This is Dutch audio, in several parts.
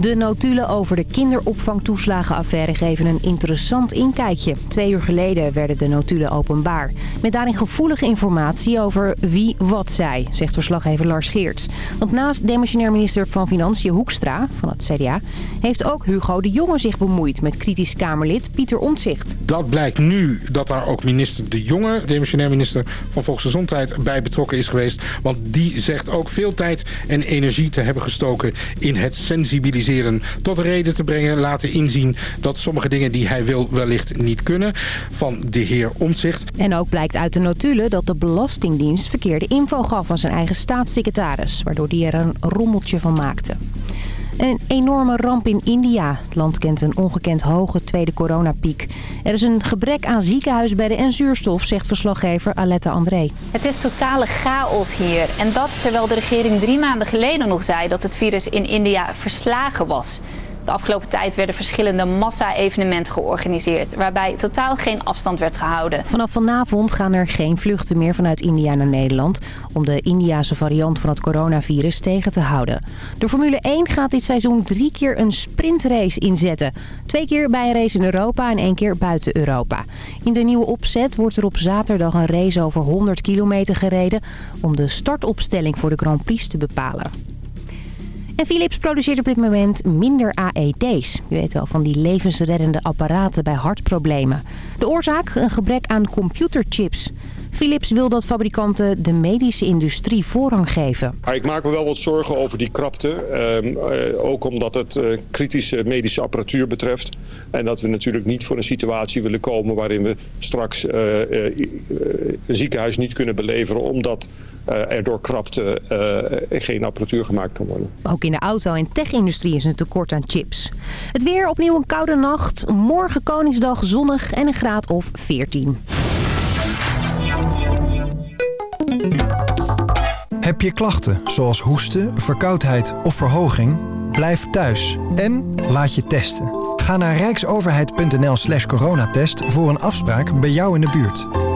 De notulen over de kinderopvangtoeslagenaffaire geven een interessant inkijkje. Twee uur geleden werden de notulen openbaar. Met daarin gevoelige informatie over wie wat zei, zegt verslaggever Lars Geerts. Want naast demissionair minister van Financiën Hoekstra van het CDA... heeft ook Hugo de Jonge zich bemoeid met kritisch Kamerlid Pieter Omtzigt. Dat blijkt nu dat daar ook minister de Jonge, demissionair minister van Volksgezondheid, bij betrokken is geweest. Want die zegt ook veel tijd en energie te hebben gestoken in het sensibiliseren tot reden te brengen, laten inzien dat sommige dingen die hij wil wellicht niet kunnen van de heer Omtzigt. En ook blijkt uit de notulen dat de Belastingdienst verkeerde info gaf aan zijn eigen staatssecretaris, waardoor die er een rommeltje van maakte. Een enorme ramp in India. Het land kent een ongekend hoge tweede coronapiek. Er is een gebrek aan ziekenhuisbedden en zuurstof, zegt verslaggever Aletta André. Het is totale chaos hier. En dat terwijl de regering drie maanden geleden nog zei dat het virus in India verslagen was. De afgelopen tijd werden verschillende massa-evenementen georganiseerd... waarbij totaal geen afstand werd gehouden. Vanaf vanavond gaan er geen vluchten meer vanuit India naar Nederland... om de Indiase variant van het coronavirus tegen te houden. De Formule 1 gaat dit seizoen drie keer een sprintrace inzetten. Twee keer bij een race in Europa en één keer buiten Europa. In de nieuwe opzet wordt er op zaterdag een race over 100 kilometer gereden... om de startopstelling voor de Grand Prix te bepalen. En Philips produceert op dit moment minder AED's. Je weet wel, van die levensreddende apparaten bij hartproblemen. De oorzaak? Een gebrek aan computerchips. Philips wil dat fabrikanten de medische industrie voorrang geven. Ik maak me wel wat zorgen over die krapte. Ehm, eh, ook omdat het uh, kritische medische apparatuur betreft. En dat we natuurlijk niet voor een situatie willen komen... waarin we straks uh, een ziekenhuis niet kunnen beleveren... omdat er door krapte geen apparatuur gemaakt kan worden. Ook in de auto- en tech-industrie is een tekort aan chips. Het weer opnieuw een koude nacht. Morgen Koningsdag zonnig en een graad of 14. Heb je klachten zoals hoesten, verkoudheid of verhoging? Blijf thuis en laat je testen. Ga naar rijksoverheid.nl slash coronatest voor een afspraak bij jou in de buurt.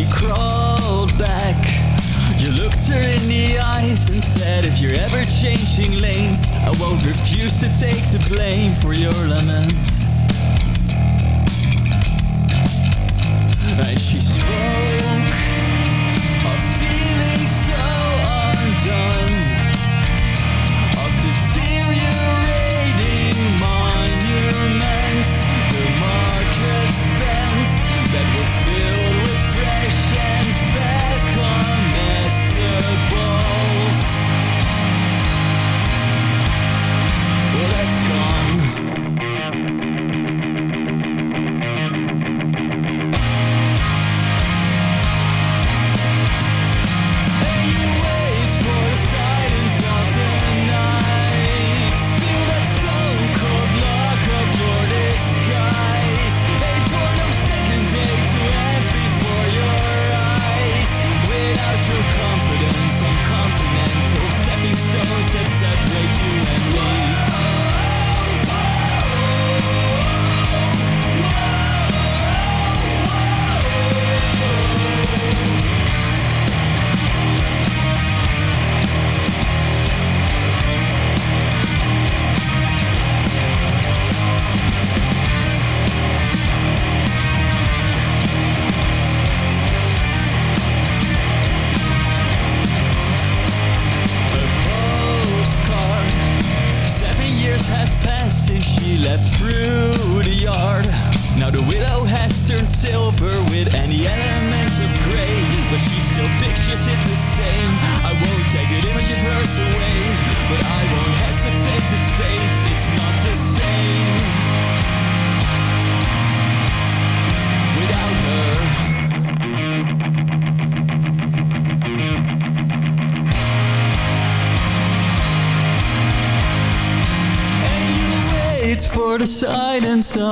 She crawled back. You looked her in the eyes and said, If you're ever changing lanes, I won't refuse to take the blame for your laments. And she spoke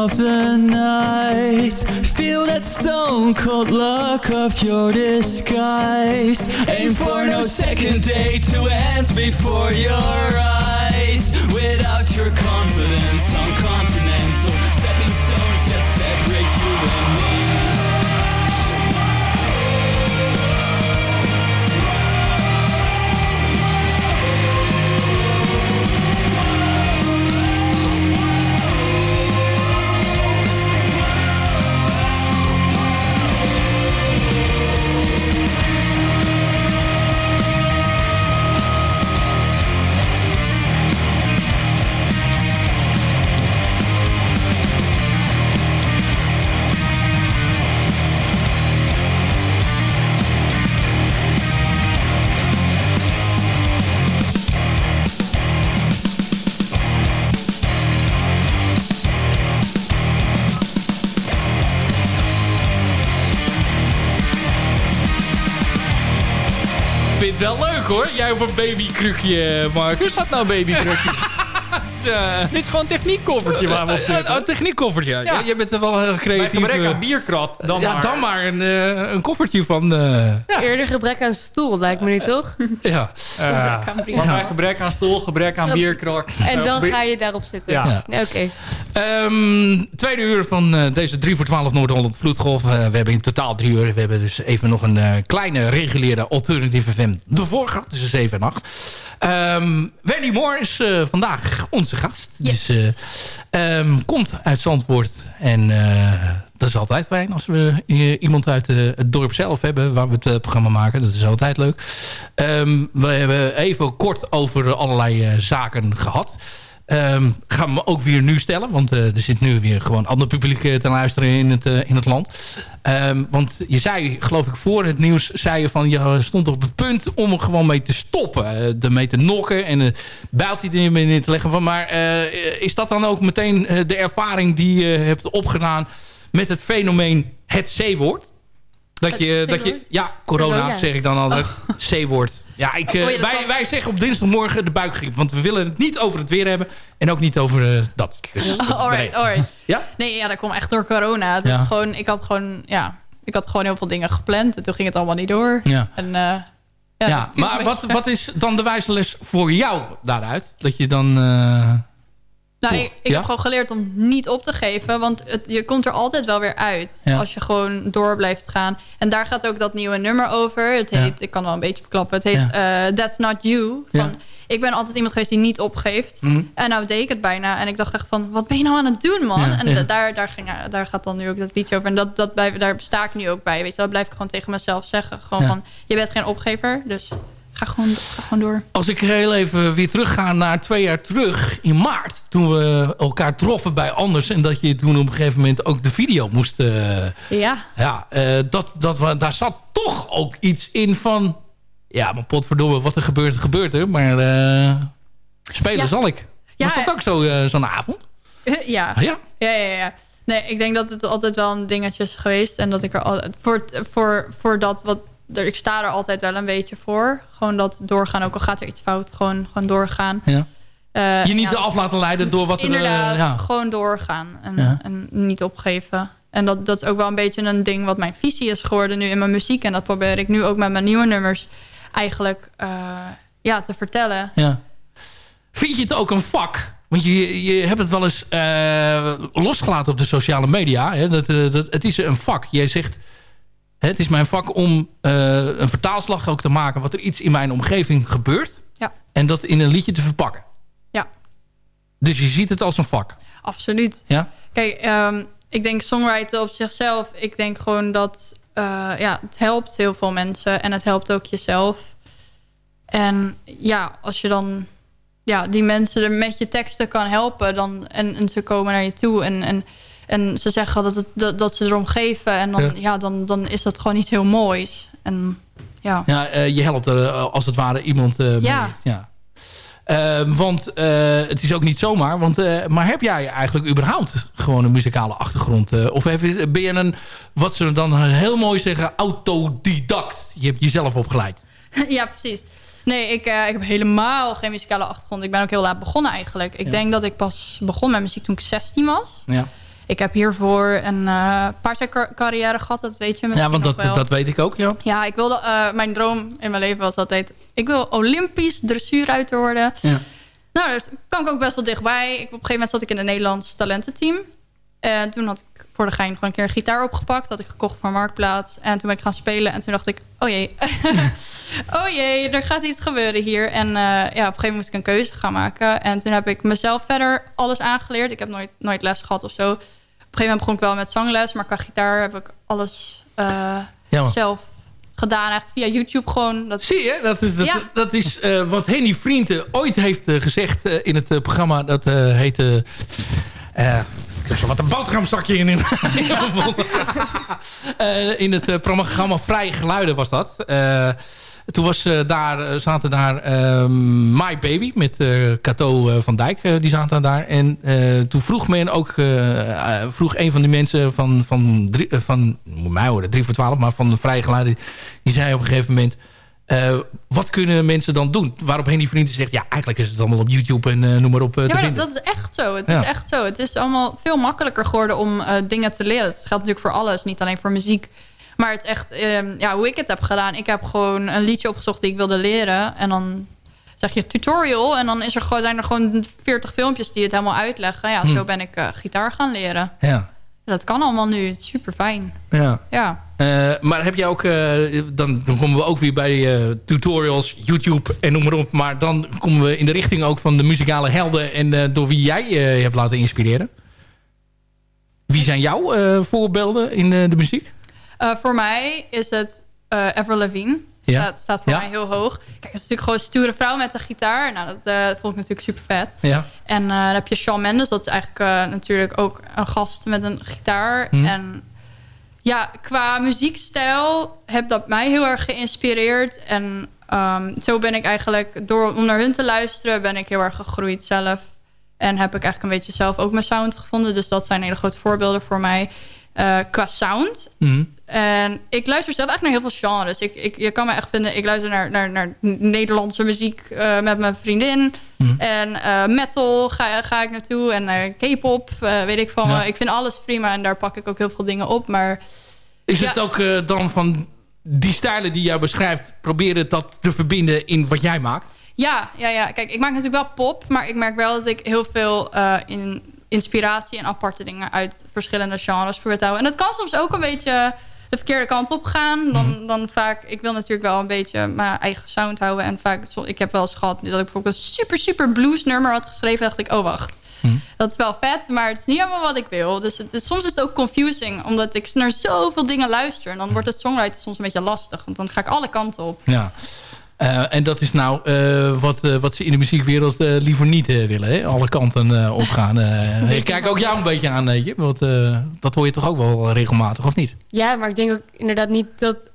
of the night. Feel that stone cold look of your disguise. Aim for no second day to end before your eyes. Without your confidence on continental stepping stones that separate you and me. Wel leuk hoor. Jij op een babykrukje, Marcus. Wat nou babykrukje? Dit is gewoon een techniekkoffertje waar we op zitten. Een techniekkoffertje. Ja. Ja. Je bent er wel heel Bij creatief. gebrek eh, aan bierkrat, dan ja, maar. dan maar een, eh, een koffertje van... eh, Eerder gebrek aan stoel, lijkt me niet, toch? ja. Eh, maar bij gebrek aan stoel, gebrek aan bierkrat. En eh, dan ga je daarop zitten. Ja. Oké. Ehm, tweede uur van eh, deze 3 voor 12 Noord-Holland Vloedgolf. Eh, we hebben in totaal drie uur. We hebben dus even nog een eh, kleine reguliere Alternative FM. De vorige, tussen 7 en 8. Ehm Wendy Moore is eh, vandaag onze gast. Dus, eh, ehm, komt uit Zandvoort. En eh, dat is altijd fijn als we iemand uit eh, het dorp zelf hebben... waar we het programma maken. Dat is altijd leuk. Ehm, we hebben even kort over allerlei zaken gehad. Ehm, gaan we me ook weer nu stellen. Want eh, er zit nu weer gewoon ander publiek eh, te luisteren in het, eh, in het land. Ehm, want je zei, geloof ik, voor het nieuws... zei je van, je stond op het punt om er gewoon mee te stoppen. ermee te nokken en een bijltje er in te leggen. Van, maar is dat dan ook meteen de ervaring die je hebt opgedaan... met het fenomeen het C-woord? Dat je, dat je, ja, corona, Corona. zeg ik dan altijd. C-woord. Ja, ik, eh, wij, wij zeggen op dinsdagmorgen de buikgriep. Want we willen het niet over het weer hebben. En ook niet over eh, dat. Dus, dat de alright, alright. Ja? Nee, ja, dat komt echt door corona. Ja. gewoon, ik had gewoon, ja, ik had gewoon heel veel dingen gepland. En toen ging het allemaal niet door. Ja. En, eh, ja, Ja, maar wat, wat is dan de wijze les voor jou daaruit? Dat je dan... eh, Nou, ik, ik Ja? heb gewoon geleerd om niet op te geven. Want het, je komt er altijd wel weer uit. Ja. Als je gewoon door blijft gaan. En daar gaat ook dat nieuwe nummer over. Het Ja. heet, ik kan wel een beetje verklappen. Het heet eh, That's Not You. Van. Ik ben altijd iemand geweest die niet opgeeft. Mhm. En nou deed ik het bijna. En ik dacht echt van, wat ben je nou aan het doen, man? En daar, daar, ging, daar gaat dan nu ook dat liedje over. En dat, dat daar sta ik nu ook bij. Weet je, dat blijf ik gewoon tegen mezelf zeggen. Gewoon van, je bent geen opgever. Dus ga gewoon, ga gewoon door. Als ik heel even weer terugga naar twee jaar terug in maart. Toen we elkaar troffen bij Anders. En dat je toen op een gegeven moment ook de video moest... eh, Ja. ja, eh, dat, dat, we- daar zat toch ook iets in van... Ja, maar potverdomme, wat er gebeurt, gebeurt er. Maar eh, spelen Ja. zal ik. Ja, Was dat ook zo, zo'n avond? ja. Ah, ja? Ja, ja, ja. Nee, ik denk dat het altijd wel een dingetje is geweest. En dat ik er altijd... Voor, voor, voor dat wat... er- Ik sta er altijd wel een beetje voor. Gewoon dat doorgaan. Ook al gaat er iets fout. Gewoon, gewoon doorgaan. Ja. Eh, Je niet ja, af laten leiden door wat er... Inderdaad. ja. Gewoon doorgaan. En, Ja. en niet opgeven. En dat, dat is ook wel een beetje een ding wat mijn visie is geworden nu in mijn muziek. En dat probeer ik nu ook met mijn nieuwe nummers eigenlijk eh, ja, te vertellen. Ja. Vind je het ook een vak? Want je, je hebt het wel eens eh, losgelaten op de sociale media. Hè? Dat, dat, het is een vak. Jij zegt, het is mijn vak om eh, een vertaalslag ook te maken... wat er iets in mijn omgeving gebeurt. Ja. En dat in een liedje te verpakken. Ja. Dus je ziet het als een vak. Absoluut. Ja? Kijk, ehm, ik denk songwriter op zichzelf. Ik denk gewoon dat eh, ja, het helpt heel veel mensen. En het helpt ook jezelf. En ja, als je dan ja, die mensen er met je teksten kan helpen. Dan, en, en ze komen naar je toe. En, en, En ze zeggen dat, het, dat, dat ze erom geven. En dan, Ja. ja. dan, dan is dat gewoon iets heel moois. En ja. Ja, eh, je helpt er eh, als het ware iemand eh, mee. Ja. ja. Eh, want het is ook niet zomaar. Want, maar heb jij eigenlijk überhaupt gewoon een muzikale achtergrond? of heb ben je een, wat ze dan heel mooi zeggen, autodidact? Je hebt jezelf opgeleid. ja, precies. Nee, ik, ik heb helemaal geen muzikale achtergrond. Ik ben ook heel laat begonnen eigenlijk. Ik Ja. denk dat ik pas begon met muziek toen ik 16 was. Ja, Ik heb hiervoor een uh, paardrijcarrière gehad, dat weet je ja want dat, wel. dat weet ik ook, ja. Ja, ik wilde, eh, mijn droom in mijn leven was altijd... ik wil Olympisch dressuurruiter worden. Ja. Nou, dus kwam ik ook best wel dichtbij. Ik, op een gegeven moment zat ik in het Nederlands talententeam. En toen had ik voor de gein gewoon een keer een gitaar opgepakt. Dat had ik gekocht voor Marktplaats. En toen ben ik gaan spelen. En toen dacht ik, oh jee. oh jee, er gaat iets gebeuren hier. En eh, ja, op een gegeven moment moest ik een keuze gaan maken. En toen heb ik mezelf verder alles aangeleerd. Ik heb nooit, nooit les gehad of zo. Op een gegeven moment begon ik wel met zangles. Maar qua gitaar heb ik alles eh, Ja, zelf gedaan. Eigenlijk via YouTube gewoon. Dat... Zie je, dat is, dat, Ja. dat is eh, wat Henny Vrienden ooit heeft eh, gezegd eh, in het programma. Dat eh, heette... eh, ik heb zo wat een boterhamzakje in. in mijn mond. Eh, in het programma Vrije Geluiden was dat. Toen was, eh, daar, eh, zaten daar ehm, My Baby met eh Cato van Dijk. die zaten daar. En toen vroeg men ook... vroeg een van die mensen van... van, drie, van moet mij horen, 3 voor 12, maar van de Vrije Geluiden... die zei op een gegeven moment... wat kunnen mensen dan doen? Waarop Henny Vrienden zegt... ja, eigenlijk is het allemaal op YouTube en noem maar op Ja, maar dat, dat is echt zo. Het Ja. is echt zo. Het is allemaal veel makkelijker geworden om dingen te leren. Het geldt natuurlijk voor alles, niet alleen voor muziek. Maar het echt, ehm, ja, hoe ik het heb gedaan. Ik heb gewoon een liedje opgezocht die ik wilde leren. En dan zeg je tutorial. En dan is er gewoon, zijn er gewoon 40 filmpjes die het helemaal uitleggen. Ja, Hm. zo ben ik eh, gitaar gaan leren. Ja. Dat kan allemaal nu. Het is super fijn. Ja. Ja. Eh, maar heb je ook, eh, dan, dan komen we ook weer bij tutorials, YouTube en noem maar op. Maar dan komen we in de richting ook van de muzikale helden en door wie jij je hebt laten inspireren. Wie zijn jouw voorbeelden in de muziek? Eh, voor mij is het eh Avril Lavigne. Ja. Staat, staat voor Ja. mij heel hoog. Kijk, het is natuurlijk gewoon een stoere vrouw met een gitaar. Nou, dat eh, vond ik natuurlijk super vet. Ja. En eh, dan heb je Shawn Mendes. Dat is eigenlijk eh, natuurlijk ook een gast met een gitaar. Mhm. En ja, qua muziekstijl heb dat mij heel erg geïnspireerd. En ehm, zo ben ik eigenlijk, door om naar hun te luisteren... ben ik heel erg gegroeid zelf. En heb ik eigenlijk een beetje zelf ook mijn sound gevonden. Dus dat zijn hele grote voorbeelden voor mij. Eh, qua sound. Mhm. En ik luister zelf echt naar heel veel genres. Ik, ik, je kan me echt vinden, ik luister naar, naar, naar Nederlandse muziek eh, met mijn vriendin. Mhm. En eh, metal ga, ga ik naartoe. En eh, K-pop, weet ik van. Ja. Ik vind alles prima en daar pak ik ook heel veel dingen op. Maar Is Ja. het ook dan van die stijlen die jij beschrijft... proberen dat te verbinden in wat jij maakt? ja, ja, ja, kijk, ik maak natuurlijk wel pop. Maar ik merk wel dat ik heel veel in inspiratie en aparte dingen uit verschillende genres probeer te houden. En dat kan soms ook een beetje de verkeerde kant op gaan. Dan, dan vaak, ik wil natuurlijk wel een beetje mijn eigen sound houden. En vaak, ik heb wel eens gehad dat ik bijvoorbeeld een super, super blues nummer had geschreven. dacht ik, oh wacht. Dat is wel vet, maar het is niet helemaal wat ik wil. Dus het soms is het ook confusing, omdat ik naar zoveel dingen luister. En dan wordt het songwriter soms een beetje lastig, want dan ga ik alle kanten op. Ja. Eh, en dat is nou eh, wat, eh, wat ze in de muziekwereld eh, liever niet willen. Hè? Alle kanten eh, opgaan. Eh, ik kijk ook jou een beetje aan, weet je. Want eh, dat hoor je toch ook wel regelmatig, of niet? Ja, maar ik denk ook inderdaad niet dat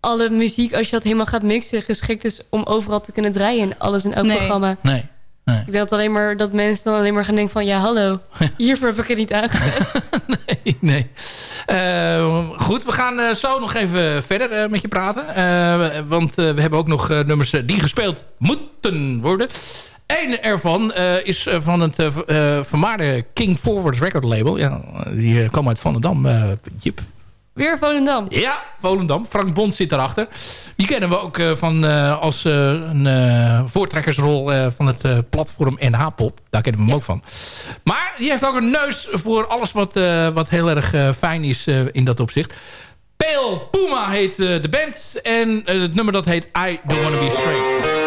alle muziek, als je dat helemaal gaat mixen, geschikt is om overal te kunnen draaien in alles en elk Nee. programma. Nee. Ik denk dat, alleen maar, dat mensen dan alleen maar gaan denken van... ja, hallo, hiervoor heb ik het niet aangezet. nee, nee. Eh, goed, we gaan eh, zo nog even verder eh, met je praten. Want we hebben ook nog nummers die gespeeld moeten worden. Eén ervan is van het vermaarde King Forward record label. Ja, die kwam uit Volendam. eh Jip. Weer Volendam. Ja, Volendam. Frank Bond zit daarachter. Die kennen we ook eh, van, eh, als eh, een voortrekkersrol van het platform NH-pop. Daar kennen we hem ook van. Maar die heeft ook een neus voor alles wat, wat heel erg fijn is in dat opzicht. Pale Puma heet de band. En het nummer dat heet I Don't Wanna Be Straight.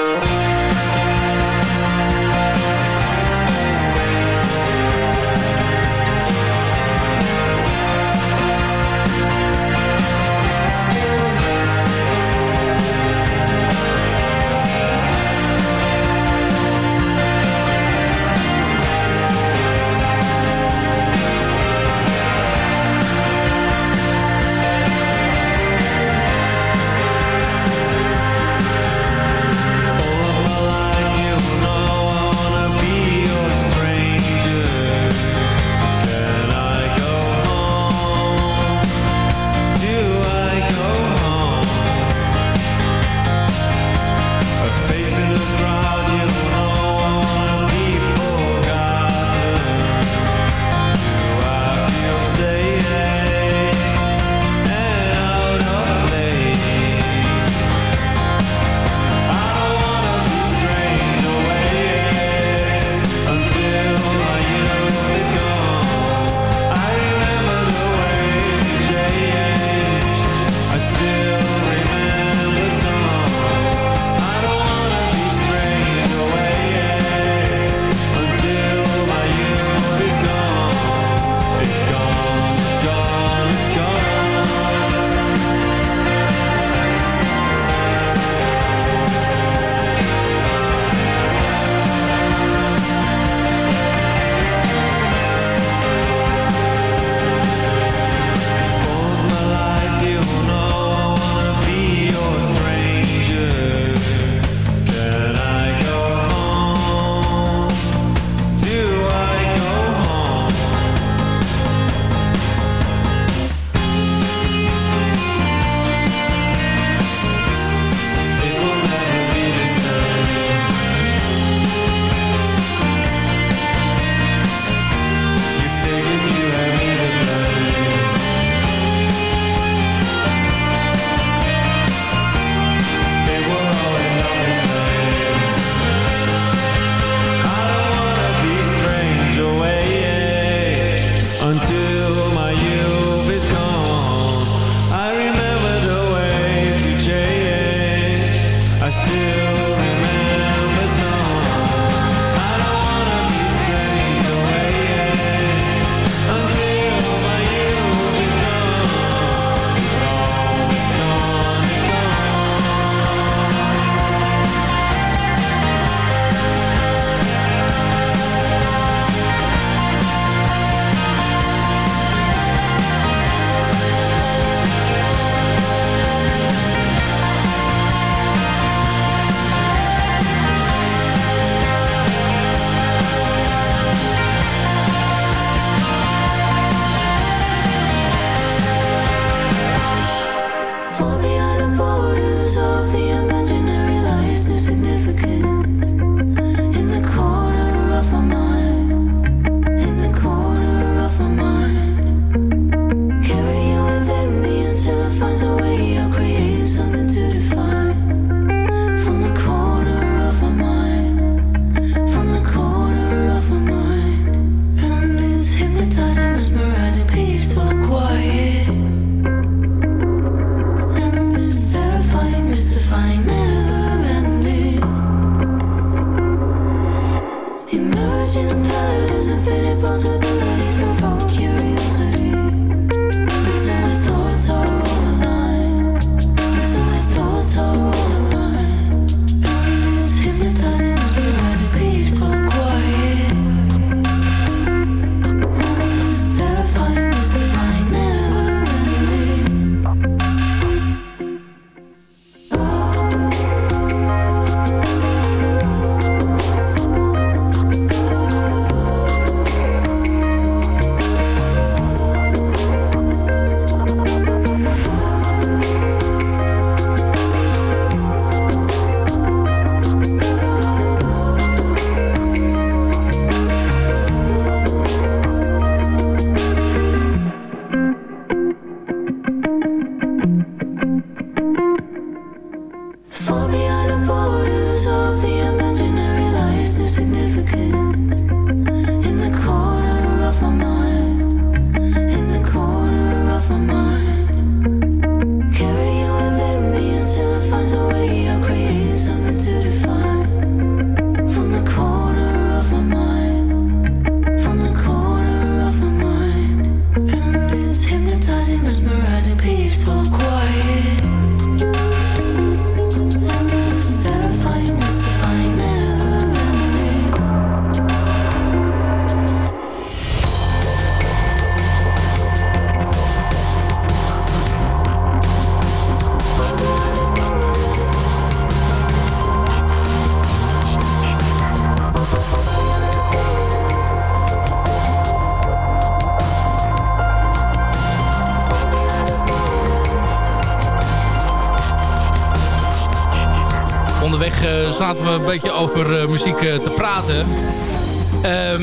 Zaten we een beetje over muziek te praten.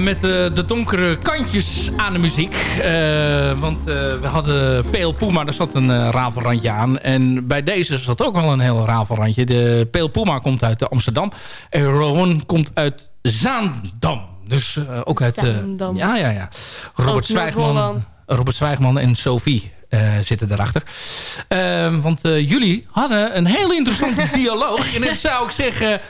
met de donkere kantjes aan de muziek. want we hadden Peel Puma, daar zat een rafelrandje aan. En bij deze zat ook wel een heel rafelrandje. De Peel Puma komt uit Amsterdam. En Rowan komt uit Zaandam. Dus ook uit... ja, ja, ja. Robert Zwijgman, Robert Zwijgman en Sophie zitten daarachter. Uh, want uh, jullie hadden een heel interessante dialoog. En dan zou ik zeggen,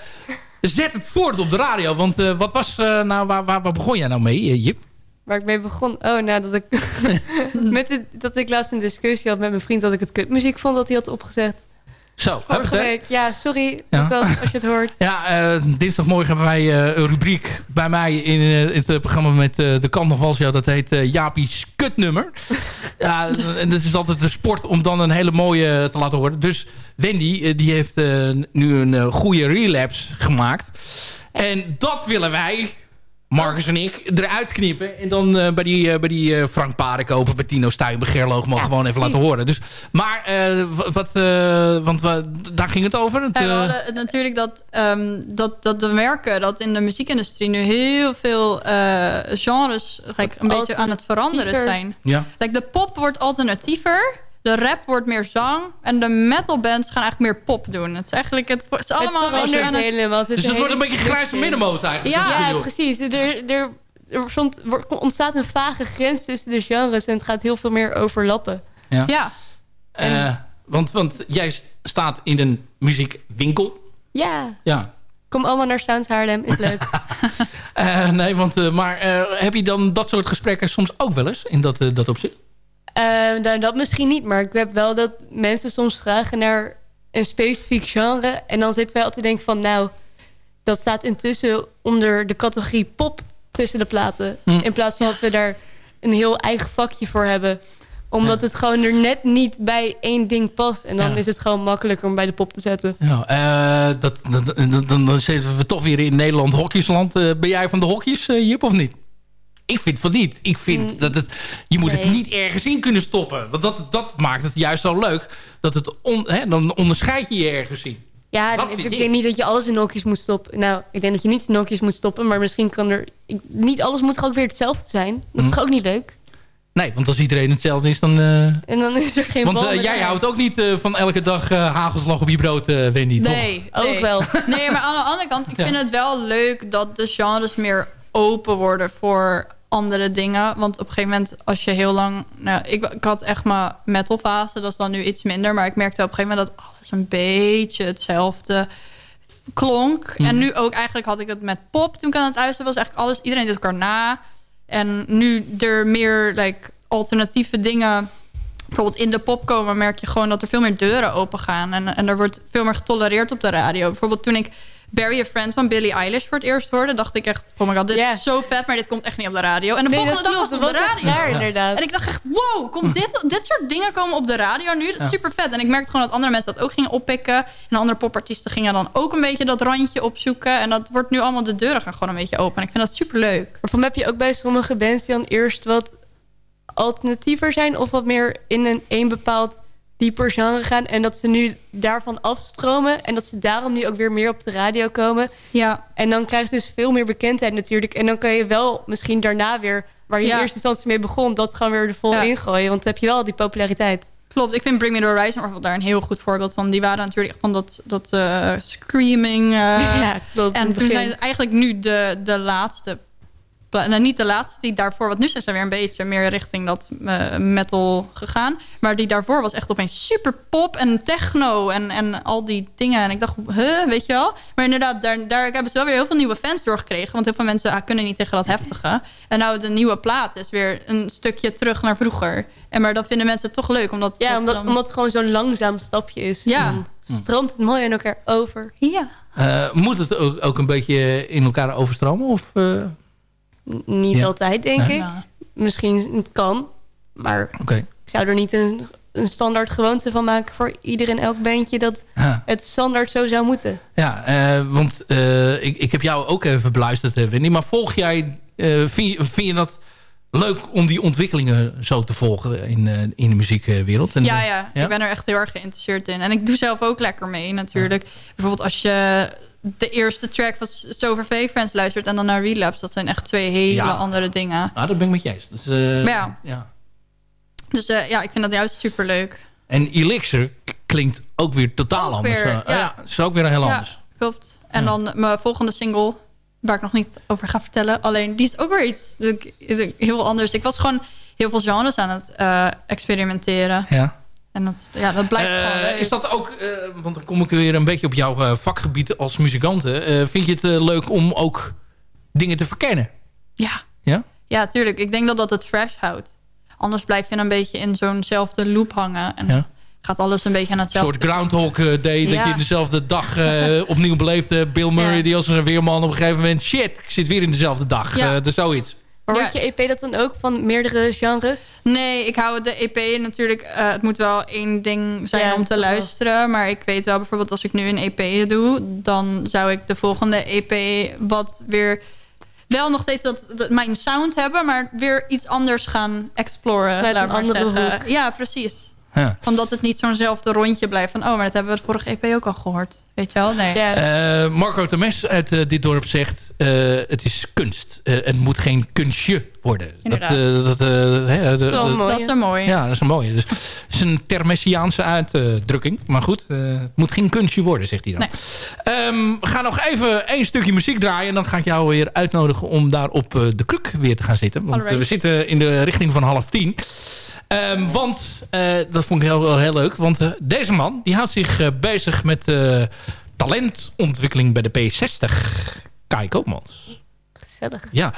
zet het voort op de radio. Want uh, wat was, nou, waar, waar, waar, begon jij nou mee, Jip? Waar ik mee begon? Oh, nou, dat ik, met de, dat ik laatst een discussie had met mijn vriend... dat ik het kutmuziek vond dat hij had opgezet. Zo, Vorige week. Ja, sorry ja. als je het hoort. Ja, uh, dinsdagmorgen hebben wij uh, een rubriek bij mij in, uh, in het programma met de carnavalshow. Dat heet Jaapie's kutnummer. ja, en dat is altijd de sport om dan een hele mooie te laten horen. Dus Wendy, die heeft nu een goede relapse gemaakt. En dat willen wij Marcus en ik eruit knippen. En dan uh, bij die, uh, bij die uh, Frank Paardenkoper, bij Tino Gerloog mogen ja, gewoon even laten horen. Dus, maar wat, want daar ging het over. Het, ja, we hadden natuurlijk dat, um, dat, dat we merken dat in de muziekindustrie nu heel veel genres like, een beetje aan het veranderen zijn. Ja. Like, de pop wordt alternatiever. De rap wordt meer zang. En de metalbands gaan eigenlijk meer pop doen. Het is eigenlijk... Het, het is allemaal... Het is het helemaal. dus het wordt een beetje grijze middenmoot eigenlijk. Ja, ja precies. Er, er, er ontstaat een vage grens tussen de genres. En het gaat heel veel meer overlappen. Ja. ja. Uh, want, want jij staat in een muziekwinkel. Ja. Ja. Kom allemaal naar Sounds Haarlem, is leuk. uh, nee, want, uh, maar heb je dan dat soort gesprekken soms ook wel eens in dat, dat opzicht? Uh, dat misschien niet, maar ik heb wel dat mensen soms vragen naar een specifiek genre. En dan zitten wij altijd te denken van, nou, dat staat intussen onder de categorie pop tussen de platen. Hm. In plaats van dat we daar een heel eigen vakje voor hebben. Omdat het gewoon er net niet bij één ding past. En dan is het gewoon makkelijker om bij de pop te zetten. Ja, uh, dat, dat, dan, dan zitten we toch weer in Nederland hokjesland. Uh, ben jij van de hokjes, Jip, of niet? Ik vind van niet. Ik vind mm. dat het, je moet het niet ergens in kunnen stoppen. Want dat, dat maakt het juist zo leuk. Dat het on, hè, dan onderscheid je je ergens in. Ja, dat ik, ik denk niet dat je alles in nokjes moet stoppen. Nou, ik denk dat je niet in nokjes moet stoppen. Maar misschien kan er... niet alles moet ook weer hetzelfde zijn. Dat is mm. toch ook niet leuk? Nee, want als iedereen hetzelfde is, dan... Uh... En dan is er geen Want uh, jij houdt ook niet uh, van elke dag hagelslag op je brood, Wendy, nee, toch? Nee, ook wel. Nee, maar aan de andere kant, ik vind het wel leuk dat de genres meer open worden voor andere dingen. Want op een gegeven moment, als je heel lang... Nou, ik, ik had echt mijn metalfase, dat is dan nu iets minder. Maar ik merkte op een gegeven moment dat alles een beetje hetzelfde klonk. En nu ook eigenlijk had ik het met pop toen ik aan het luisteren was. Eigenlijk alles, iedereen deed elkaar na. En nu er meer like, alternatieve dingen bijvoorbeeld in de pop komen... merk je gewoon dat er veel meer deuren open gaan. En, en er wordt veel meer getolereerd op de radio. Bijvoorbeeld toen ik Barry a Friend van Billie Eilish voor het eerst hoorde... dacht ik echt, oh my god, dit is zo vet... maar dit komt echt niet op de radio. En de volgende dag was het op de radio. Ja, inderdaad. En ik dacht echt, wow, komt dit, dit soort dingen komen op de radio nu? Dat is super vet. En ik merkte gewoon dat andere mensen dat ook gingen oppikken. En andere popartiesten gingen dan ook een beetje dat randje opzoeken. En dat wordt nu allemaal, de deuren gaan gewoon een beetje open. En ik vind dat super leuk. Maar van heb je ook bij sommige bands die dan eerst wat alternatiever zijn... of wat meer in een, een bepaald dieper genre gaan. En dat ze nu daarvan afstromen. En dat ze daarom nu ook weer meer op de radio komen. Ja. En dan krijg je dus veel meer bekendheid natuurlijk. En dan kan je wel misschien daarna weer... waar je in eerste instantie mee begon... dat gewoon weer er vol ja. ingooien. Want dan heb je wel die populariteit. Klopt, ik vind Bring Me The Horizon bijvoorbeeld daar een heel goed voorbeeld van. Die waren natuurlijk van dat, dat uh, screaming. Uh, ja, klopt. En toen zijn eigenlijk nu de, de laatste nou, niet de laatste die daarvoor, want nu zijn ze weer een beetje meer richting dat uh, metal gegaan. Maar die daarvoor was echt opeens super pop en techno en, en al die dingen. En ik dacht, huh, weet je wel? Maar inderdaad, daar, daar hebben ze wel weer heel veel nieuwe fans door gekregen. Want heel veel mensen ah, kunnen niet tegen dat heftige. En nou, de nieuwe plaat is weer een stukje terug naar vroeger. En maar dat vinden mensen toch leuk. Omdat, ja, omdat, omdat het gewoon zo'n langzaam stapje is. Ja. stroomt het mooi in elkaar over. Ja. Uh, moet het ook, ook een beetje in elkaar overstromen? Of... Uh... Niet altijd, denk ik. Misschien het kan, maar ik zou er niet een, een standaard gewoonte van maken... voor ieder en elk bandje dat het standaard zo zou moeten. Ja, uh, want uh, ik, ik heb jou ook even beluisterd, Winnie. Maar volg jij, uh, vind, je, vind je dat leuk om die ontwikkelingen zo te volgen in, uh, in de muziekwereld. En, ja, ja, ik ben er echt heel erg geïnteresseerd in. En ik doe zelf ook lekker mee natuurlijk. Bijvoorbeeld als je de eerste track van Sover Friends luistert... en dan naar Relapse, dat zijn echt twee hele andere dingen. Nou, dat ben ik met je eens. Dus, ja. ja. Dus ja, ik vind dat juist super leuk. En Elixir klinkt ook weer totaal anders. Weer, ja. is ook weer heel anders. klopt. En dan mijn volgende single waar ik nog niet over ga vertellen. Alleen die is ook weer iets heel anders. Ik was gewoon heel veel genres aan het uh, experimenteren. Ja. En dat, ja, dat blijft uh, gewoon leuk. Is dat ook, uh, want dan kom ik weer een beetje op jouw vakgebied als muzikante. vind je het leuk om ook dingen te verkennen? Ja. Ja? Ja, tuurlijk. Ik denk dat dat het fresh houdt. Anders blijf je een beetje in zo'nzelfde loop hangen. En ja gaat alles een beetje aan hetzelfde. Een soort Groundhog Day, dat je dezelfde dag uh, opnieuw beleefde. Bill Murray, die als een weerman op een gegeven moment... shit, ik zit weer in dezelfde dag. Ja. Uh, dus zoiets. Maar wordt je EP dat dan ook van meerdere genres? Nee, ik hou de EP natuurlijk... Uh, het moet wel één ding zijn om te luisteren. Maar ik weet wel bijvoorbeeld als ik nu een EP doe... dan zou ik de volgende EP wat weer... Wel nog steeds dat, dat mijn sound hebben... maar weer iets anders gaan exploren. Met een andere hoek. Ja, precies. Ja. Omdat het niet zo'nzelfde rondje blijft van... oh, maar dat hebben we het vorige EP ook al gehoord. Weet je wel? Nee. Uh, Marco Temes uit uh, dit dorp zegt... Uh, het is kunst. het moet geen kunstje worden. Dat, dat, de, dat, is een mooie. Ja, dat is een mooie. Dus, het is een termessiaanse uitdrukking. Maar goed, het moet geen kunstje worden, zegt hij dan. Nee. Um, we gaan nog even één stukje muziek draaien. En dan ga ik jou weer uitnodigen om daar op de kruk weer te gaan zitten. Want we zitten in de richting van half tien. Um, want, uh, dat vond ik heel, heel leuk. Want uh, deze man die houdt zich uh, bezig met talentontwikkeling bij de P60. Kai Koopmans. Gezellig. Ja.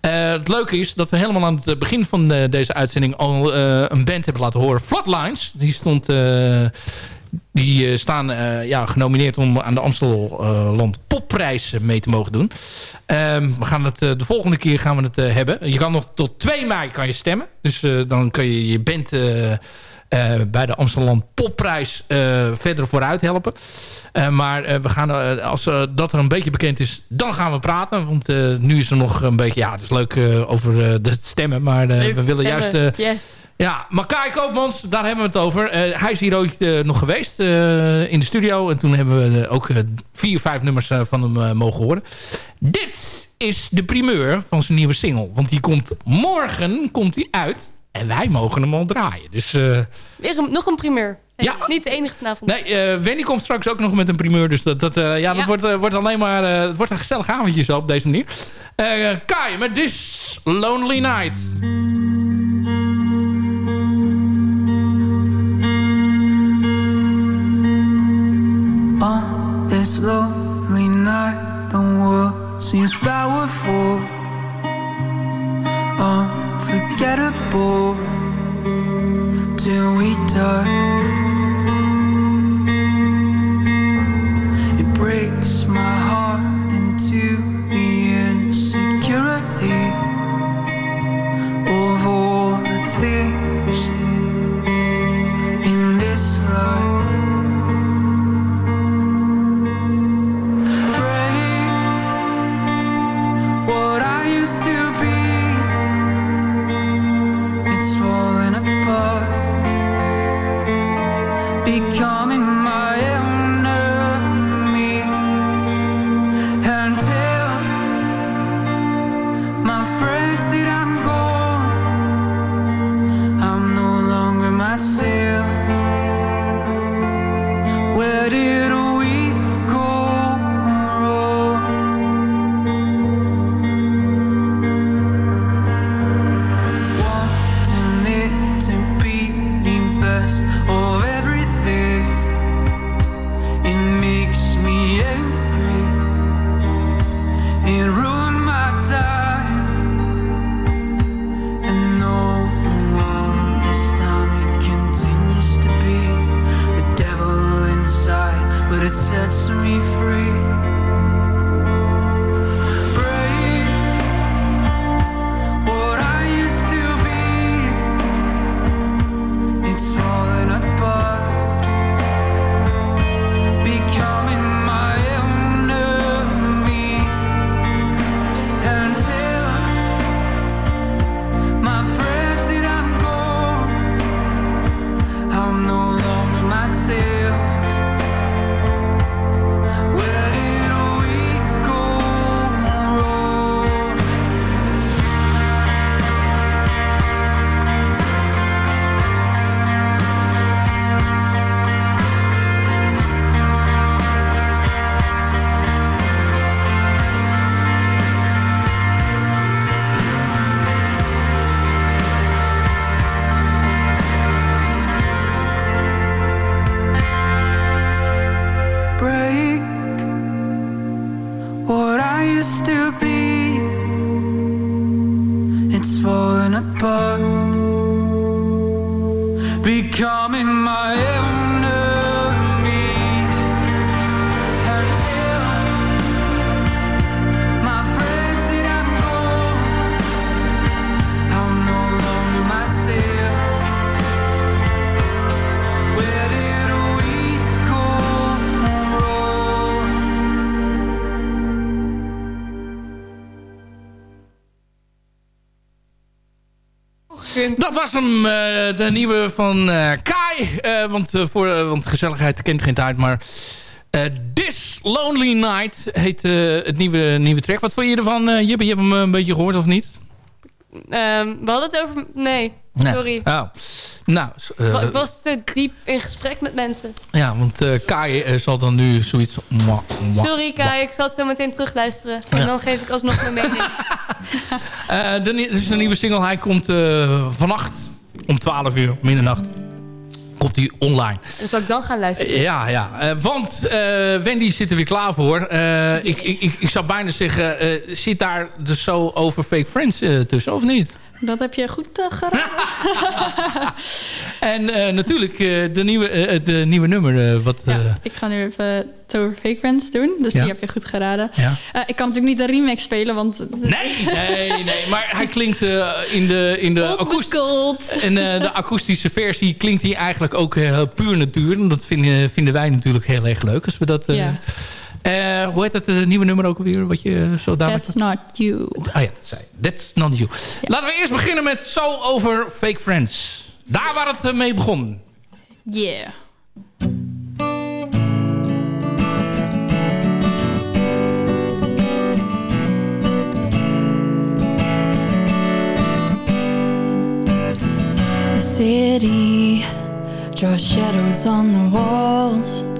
het leuke is dat we helemaal aan het begin van deze uitzending... al een band hebben laten horen. Flatlines. Die stond die staan ja, genomineerd om aan de Amsterdam Popprijs mee te mogen doen. Um, we gaan het, uh, de volgende keer gaan we het hebben. Je kan nog tot 2 mei kan je stemmen. Dus dan kun je je band bij de Amsterdam Popprijs verder vooruit helpen. maar we gaan, als dat er een beetje bekend is, dan gaan we praten. Want nu is er nog een beetje, ja, het is leuk over de stemmen. Maar we willen juist... Yes. Ja, maar Kai Koopmans, daar hebben we het over. Uh, hij is hier ooit uh, nog geweest uh, in de studio. En toen hebben we ook vier, vijf nummers van hem mogen horen. Dit is de primeur van zijn nieuwe single. Want die komt morgen komt die uit. En wij mogen hem al draaien. Dus, Weer een, nog een primeur. Ja. Niet de enige vanavond. Nee, uh, Wendy komt straks ook nog met een primeur. Dus dat, dat, uh, ja, dat Wordt, uh, wordt alleen maar het wordt een gezellig avondje zo op deze manier. Kai, met This Lonely Night. Seems powerful, unforgettable till we die. Was hem, eh, de nieuwe van eh, Kai. Eh, want, voor, want gezelligheid kent geen tijd, maar... This Lonely Night heet het nieuwe, nieuwe track. Wat vond je ervan, Jibbe? Je hebt hem een beetje gehoord, of niet? Ehm, we hadden het over... Nee, Nee. sorry. Oh. Nou, ik was te diep in gesprek met mensen. ja, want Kai zal dan nu zoiets... mwah, mwah. Sorry Kai, ik zal het zo meteen terugluisteren. En Ja. dan geef ik alsnog mijn mening. Eh, de, dit is een nieuwe single. Hij komt eh, vannacht om 12 uur, middernacht. Komt hij online. En zal ik dan gaan luisteren? Ja, ja. Eh, want Wendy zit er weer klaar voor. Ik, ik, ik, zou bijna zeggen, zit daar dus zo over fake friends tussen, of niet? Dat heb je goed uh, geraden. En eh, natuurlijk eh, de, nieuwe, eh, de nieuwe nummer. eh, wat, eh, Ik ga nu even het over Fake Friends doen. Dus Ja. die heb je goed geraden. Ja. Eh, ik kan natuurlijk niet de remix spelen, want... Nee, nee, nee. Maar hij klinkt eh, in de, in de, akoest- eh, de akoestische versie klinkt hij eigenlijk ook eh, puur natuur. En dat vinden, vinden wij natuurlijk heel erg leuk. Als we dat, eh, Ja. Eh, hoe heet het eh, nieuwe nummer ook alweer? Wat je zo dadelijk... That's not you. Ah ja, dat zei That's not you. Laten we eerst beginnen met So Over Fake Friends. Daar waar het eh, mee begon. Yeah. The city draws shadows on the walls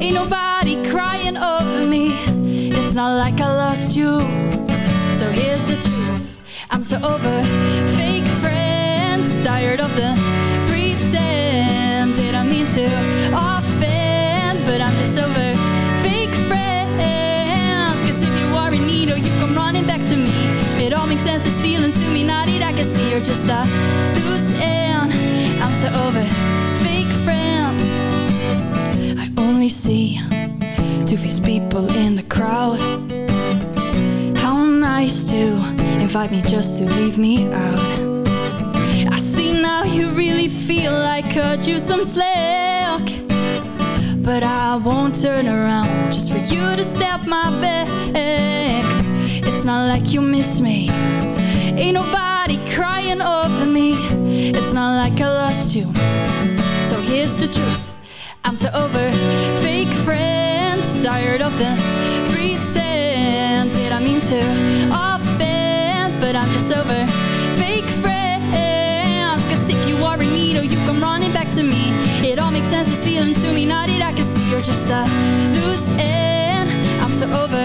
Ain't nobody crying over me. It's not like I lost you. So here's the truth. I'm so over fake friends. Tired of the pretend. Did I mean to offend, but I'm just over fake friends. Cause if you are in need or you come running back to me, it all makes sense. It's feeling to me. Now that I can see you're just a loose end. I'm so over see two-faced people in the crowd. How nice to invite me just to leave me out. I see now you really feel I cut you some slack. But I won't turn around just for you to step my back. It's not like you miss me. Ain't nobody crying over me. It's not like I lost you. I'm so over fake friends. Tired of the pretend. Did I mean to offend? But I'm just over fake friends. Cause if you are in need or you come running back to me, it all makes sense. It's feeling to me. Now that I can see you're just a loose end. I'm so over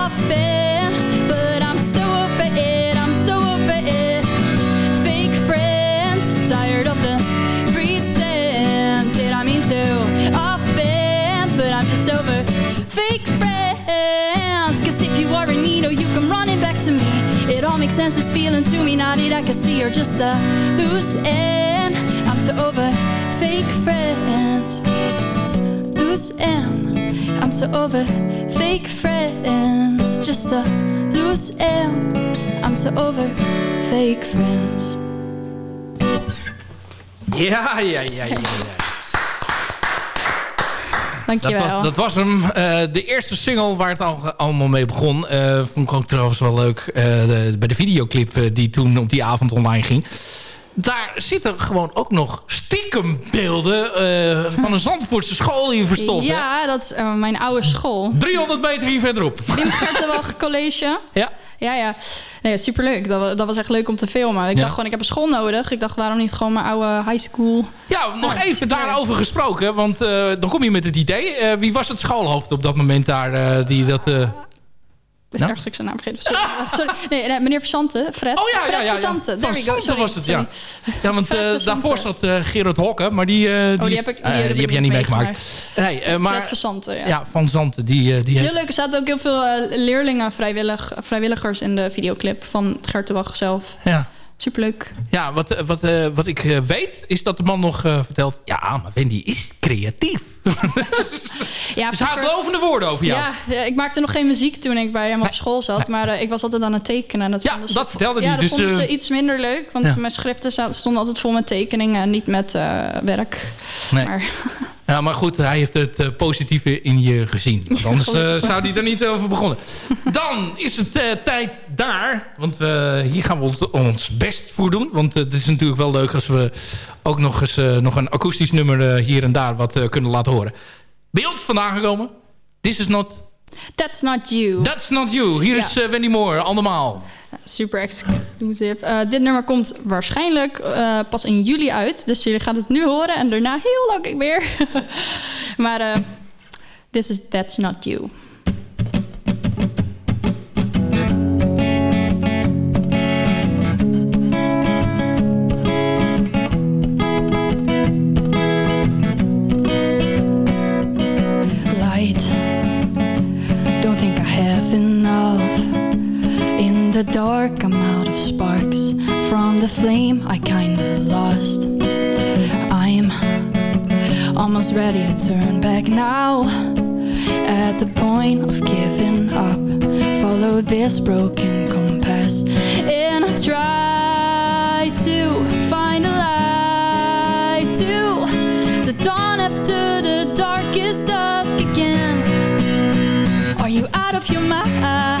makes sense, it's feeling to me. Now that I can see you're just a loose end. I'm so over fake friends. Loose end. I'm so over fake friends. Just a loose end I'm so over fake friends. Ja, ja, ja, ja. Dankjewel. Dat was, dat was hem. Eh, de eerste single waar het al, allemaal mee begon. eh, vond ik ook trouwens wel leuk. eh, de- bij de videoclip die toen op die avond online ging. Daar zitten gewoon ook nog stiekem beelden van een Zandvoortse school in verstopt. hè? Ja, dat is mijn oude school. 300 meter hier verderop. Wim Gertenbach College. Ja. Ja, ja. Nee, superleuk. Dat, dat was echt leuk om te filmen. Ik Ja. dacht gewoon, ik heb een school nodig. Ik dacht, waarom niet gewoon mijn oude high school... Ja, nog even daarover gesproken. Want eh, dan kom je met het idee. Eh, wie was het schoolhoofd op dat moment daar eh, die dat... Is Nou? ergens ik zijn naam vergeten. Sorry. Sorry. Nee, nee, meneer Verzanten. Fred. Oh ja, Fred ja, ja. There we go. Sorry. was het, ja. Ja, want eh, daarvoor zat eh, Gerard Hokken, maar die, eh, die, heb ik- die heb ik heb jij niet meegemaakt. Nee, maar, Fred Verzanten, ja. ja. Van Zanten, die, die Heel heeft... leuk. Er zaten ook heel veel leerlingen, vrijwillig, vrijwilligers in de videoclip van Gertenbach zelf. Ja. Superleuk. Ja, wat, eh, wat, eh, wat ik eh, weet, is dat de man nog vertelt... Ja, maar Wendy is creatief. Ja, Dus vroeger- lovende woorden over jou. Ja, ja, ik maakte nog geen muziek toen ik bij hem op school zat. Maar ik was altijd aan het tekenen. En dat Ja, ze, dat vertelde ja, hij. dat Dus, vonden ze iets minder leuk. Want ja. mijn schriften stonden altijd vol met tekeningen en niet met werk. Nee. Maar Ja, maar goed, hij heeft het eh, positieve in je gezien. Want anders eh, zou hij er niet over begonnen. Dan is het eh, tijd daar. Want hier gaan we ons, best voor doen. Want het is natuurlijk wel leuk als we ook nog eens nog een akoestisch nummer hier en daar wat kunnen laten horen. Bij ons vandaan gekomen. This is not... That's not you. That's not you. Hier is Wendy Moore, andermaal. Super exclusive. Eh, dit nummer komt waarschijnlijk eh, pas in juli uit. Dus jullie gaan het nu horen en daarna heel lang meer. maar eh, this is That's Not You. Almost ready to turn back now. At the point of giving up, follow this broken compass. And I try to find a light to the dawn after the darkest dusk again. Are you out of your mind?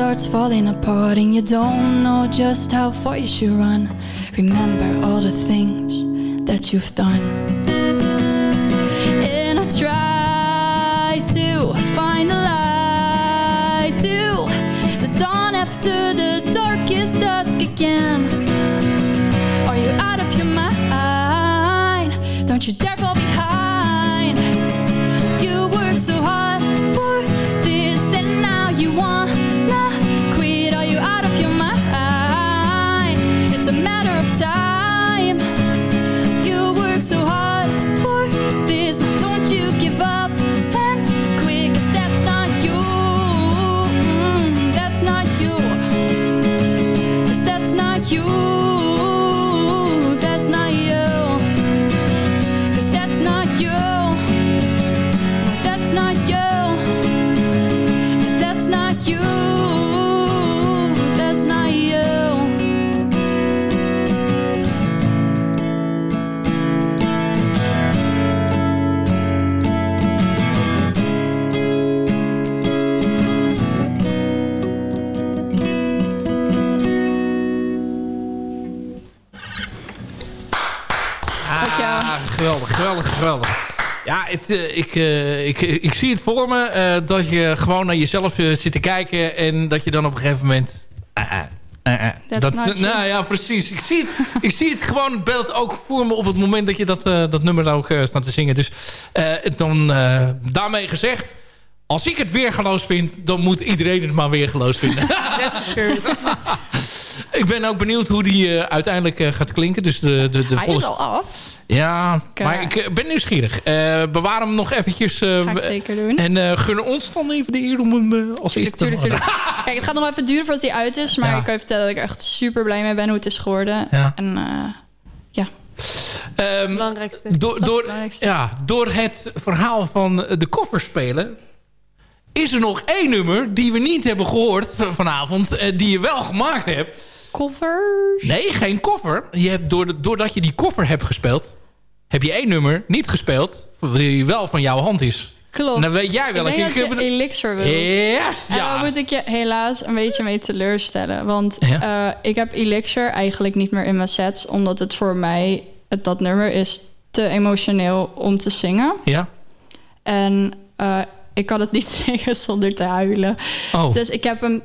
Starts falling apart and you don't know just how far you should run, remember all the things that you've done. Het, eh, ik, eh, ik, ik zie het voor me eh, dat je gewoon naar jezelf eh, zit te kijken... en dat je dan op een gegeven moment... ah. That's dat, nou ja, precies. Ik zie, het, ik zie het gewoon het beeld ook voor me op het moment dat je dat, eh, dat nummer ook eh, staat te zingen. Dus eh, dan eh, daarmee gezegd... Als ik het weergeloos vind, dan moet iedereen het maar weergeloos vinden. ik ben ook benieuwd hoe die eh, uiteindelijk eh, gaat klinken. Dus de, de, de Hij is al af. ja, Kijk. maar ik eh, ben nieuwsgierig. Eh, bewaar hem nog eventjes. eh, Ga ik zeker doen. En eh gun ons dan even de eer om hem eh, als eerste te tuurlijk. Kijk, het gaat nog even duren voordat hij uit is. Maar Ja. ik kan je vertellen dat ik er echt super blij mee ben hoe het is geworden. Ja. En eh, ja. Ehm, belangrijkste. door, door, ja, door het verhaal van de koffer spelen... is er nog één nummer die we niet hebben gehoord vanavond... die je wel gemaakt hebt. Koffers? Nee, geen koffer. Je hebt doordat je die koffer hebt gespeeld... heb je één nummer niet gespeeld... die wel van jouw hand is. Klopt. En dan weet jij wel. Ik denk dat je bedoel- Elixir wil. Yes, En ja. dan moet ik je helaas een beetje mee teleurstellen. Want eh, ik heb Elixir eigenlijk niet meer in mijn sets. Omdat het voor mij, het, dat nummer is te emotioneel om te zingen. Ja. En eh, ik kan het niet zingen zonder te huilen. Oh. Dus ik heb hem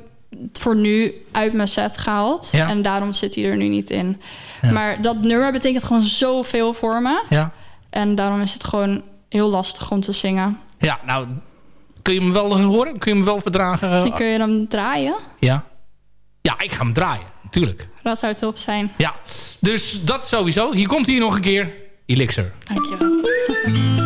voor nu uit mijn set gehaald. Ja. En daarom zit hij er nu niet in. Ja. Maar dat nummer betekent gewoon zoveel voor me. Ja. En daarom is het gewoon heel lastig om te zingen. Ja, nou, kun je hem wel horen? Kun je hem wel verdragen? Misschien kun je hem draaien. Ja. Ja, ik ga hem draaien, natuurlijk. Dat zou tof zijn. Ja, dus dat sowieso. Hier komt hij nog een keer. Elixir. Dankjewel.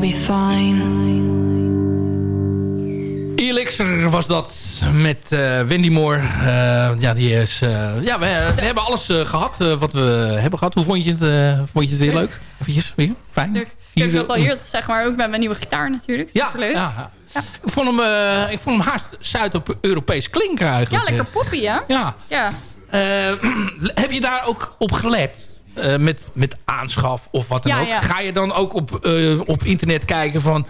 be fine. Elixir was dat met eh, Wendy Moore. Eh, ja, die is, eh, ja we, we hebben alles eh, gehad eh, wat we hebben gehad. Hoe vond je het, eh, vond je het weer leuk? Eventjes, weer? Fijn? Leuk. Ik heb het al hier gezegd, maar ook met mijn nieuwe gitaar natuurlijk. Ja, Superleuk. ja, ja. Ik, vond hem, eh, ik vond hem haast Zuid-Europees klinken Ja, eigenlijk. lekker poppy, hè? Ja. Ja. Eh, heb je daar ook op gelet? Eh, met, met aanschaf of wat dan Ja, ook. ja. Ga je dan ook op, eh, op internet kijken van...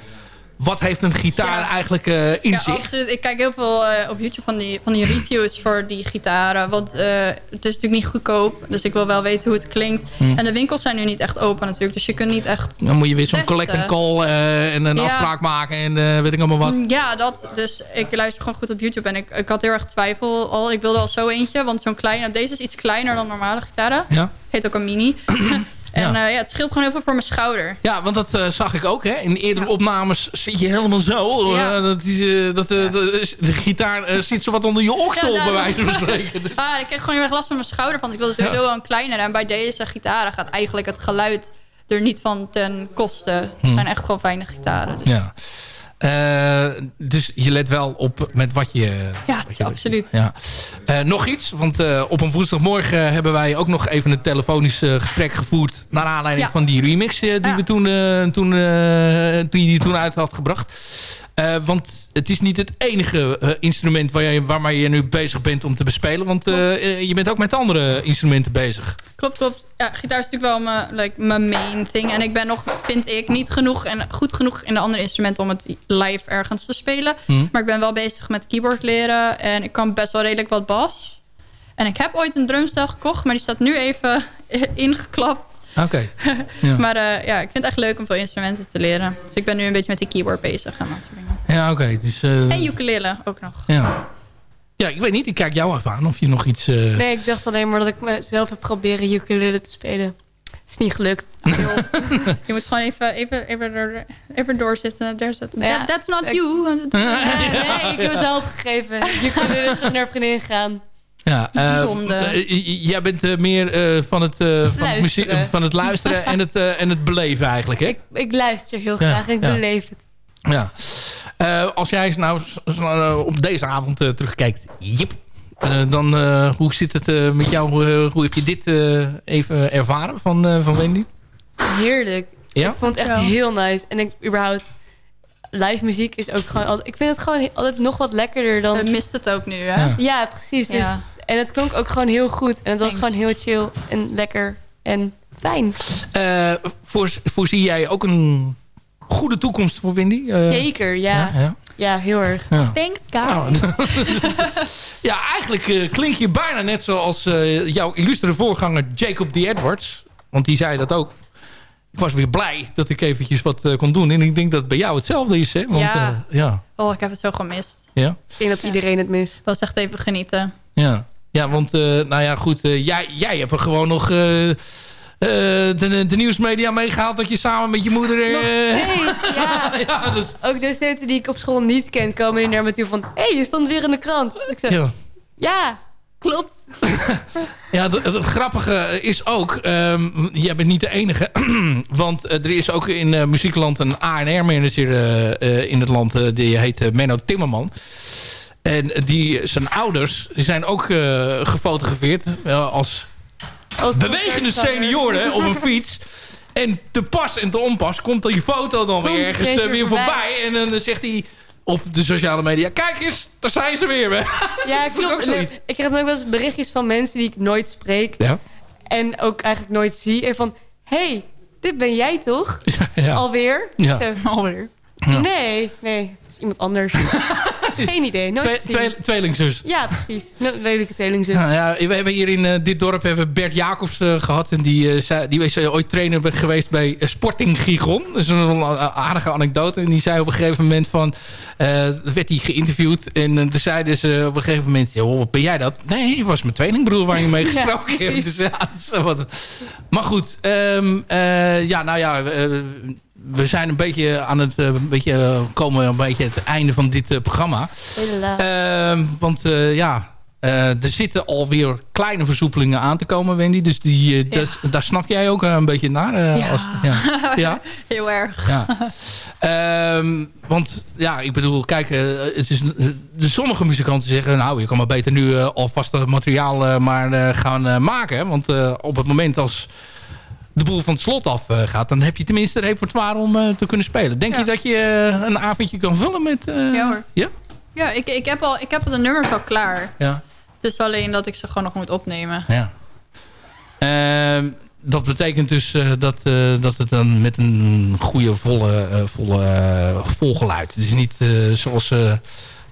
wat heeft een gitaar eigenlijk eh, in Ja, zich? absoluut. Ik kijk heel veel eh, op YouTube van die, van die reviews voor die gitaren. Want eh, het is natuurlijk niet goedkoop. Dus ik wil wel weten hoe het klinkt. Hmm. En de winkels zijn nu niet echt open natuurlijk. Dus je kunt niet echt... Dan moet je weer zo'n testen. collect and call en een Ja. afspraak maken en weet ik allemaal wat. Ja, dat. Dus ik luister gewoon goed op YouTube. En ik, ik had heel erg twijfel al. Ik wilde al zo eentje. Want zo'n kleine... Deze is iets kleiner dan normale gitaren. Ja. Heet ook een mini. En ja. ja, het scheelt gewoon heel veel voor mijn schouder. Ja, want dat eh, zag ik ook. Hè. In eerdere opnames zit je helemaal zo. Ja. eh, dat is, eh, dat, eh, de, de gitaar eh, zit zo wat onder je oksel, Ja, bij wijze van spreken. Dus- Ah, ik kreeg gewoon heel erg last van mijn schouder. Want ik wilde sowieso wel een kleinere. En bij deze gitaren gaat eigenlijk het geluid er niet van ten koste. Het Hm. zijn echt gewoon fijne gitaren. Dus. Ja. Eh, dus je let wel op met wat je... Ja, absoluut. Ja. Eh, nog iets, want eh, op een woensdagmorgen hebben wij ook nog even een telefonisch gesprek gevoerd... naar aanleiding Ja. van die remix die, we toen, toen, die je toen uit had gebracht. Eh, want het is niet het enige eh, instrument waar je, waarmee je nu bezig bent om te bespelen. Want eh, je bent ook met andere instrumenten bezig. Klopt, klopt. Ja, gitaar is natuurlijk wel mijn, like, mijn main thing. En ik ben nog, vind ik, niet genoeg en goed genoeg in de andere instrumenten om het live ergens te spelen. Hm. Maar ik ben wel bezig met keyboard leren. En ik kan best wel redelijk wat bas. En ik heb ooit een drumstel gekocht, maar die staat nu even ingeklapt. Oké. Ja. Maar ja, ik vind het echt leuk om veel instrumenten te leren. Dus ik ben nu een beetje met die keyboard bezig en. Ja, oké. dus, eh, En ukulele ook nog. ja. ja, ik weet niet. Ik kijk jou even aan of je nog iets... eh, Nee, ik dacht alleen maar dat ik mezelf heb proberen ukulele te spelen. Is niet gelukt. Je moet gewoon even, even, even, even doorzitten. Daar zitten. Ja. That- that's not Ik- you. nee, ik heb het al opgegeven. Ukulele is naar vriendin gegaan. Ja, Zonde. j- jij bent meer eh, van, het, eh, van, het Luisteren. muziek, van het luisteren en het, en het beleven eigenlijk, hè? Ik, ik luister heel Ja, graag en ik ja. beleef het. Ja. Eh, als jij nou eh, op deze avond eh, terugkijkt, jip, eh, dan eh, hoe zit het eh, met jou? hoe heb je dit eh, even ervaren van, eh, van Wendy? Heerlijk. Ja? Ik vond het echt Ja. heel nice. En ik überhaupt... Live muziek is ook gewoon... altijd- Ik vind het gewoon altijd nog wat lekkerder dan... We mist het ook nu, hè? Ja. Ja, precies. Dus, Ja. En het klonk ook gewoon heel goed. En het was Thanks. gewoon heel chill en lekker en fijn. Eh, voor, voorzie jij ook een goede toekomst voor Wendy? Eh, Zeker, ja. Ja, ja. ja. heel erg. Ja. Thanks, Nou, guys. ja, eigenlijk eh, klink je bijna net zoals eh, jouw illustere voorganger Jacob D. Edwards. Want die zei dat ook. Ik was weer blij dat ik eventjes wat eh, kon doen. En ik denk dat het bij jou hetzelfde is. Hè? Want, Ja. eh, ja. Oh, ik heb het zo gemist. Ja. Ik denk dat iedereen het mist. Dat was echt even genieten. Ja, ja want eh, nou ja, goed. eh, jij, jij hebt er gewoon nog de, de nieuwsmedia meegehaald... dat je samen met je moeder... eh, steeds, ja. ja, dus, Ook docenten die ik op school niet ken komen in naar me toe van... Hé, hey, je stond weer in de krant. Ik zeg, ja, ja. klopt. Ja, het, het grappige is ook... ehm, jij bent niet de enige. want eh, er is ook in eh, muziekland een A&R-manager eh, eh, in het land. eh, die heet eh, Menno Timmerman. En die, zijn ouders die zijn ook eh, gefotografeerd eh, Als bewegende senioren op een fiets. En te pas en te onpas komt die foto dan weer ergens eh, weer voorbij. En dan zegt hij op de sociale media... Kijk eens, daar zijn ze weer. hè. Ja, klopt. zoiets. ik krijg dan ook wel eens berichtjes van mensen die ik nooit spreek. Ja. En ook eigenlijk nooit zie. En van, hey, dit ben jij toch? Ja. Alweer? Ja. Alweer. Ja. Nee, nee, iemand anders. Geen idee, nooit Twee, twee, tweelingzus. Ja, precies. Een lelijke tweelingzus. Ja, ja, we hebben hier in eh, dit dorp hebben Bert Jacobs eh, gehad. En die, eh, zei, die is ooit trainer geweest bij Sporting Gigon. Dat is een aardige anekdote. En die zei op een gegeven moment van... werd hij geïnterviewd. En toen zeiden ze op een gegeven moment... Joh, wat ben jij dat? Nee, het was mijn tweelingbroer waar je mee Ja, gesproken hebt. Dus, ja, wat. Maar goed. ehm, eh, ja, nou ja... we zijn een beetje aan het eh, een beetje, eh, komen een beetje het einde van dit eh, programma. Ehm, want ja, er zitten alweer kleine versoepelingen aan te komen, Wendy. Dus die, dat- daar snap jij ook een beetje naar. Ja. Als, ja. ja? Heel erg. Ja. Ehm, want ja, ik bedoel, kijk, het is, de sommige muzikanten zeggen... nou, je kan maar beter nu alvast het materiaal maar gaan maken. Want op het moment als de boel van het slot af eh, gaat... dan heb je tenminste repertoire om eh, te kunnen spelen. Denk je dat je eh, een avondje kan vullen met... Ja hoor. Ja? Ja, ik, ik, heb al, ik heb al de nummers al klaar. Ja. Het is alleen dat ik ze gewoon nog moet opnemen. Ja. Ehm, dat betekent dus dat, dat het dan met een goede volle, volle volgeluid. Het is niet zoals je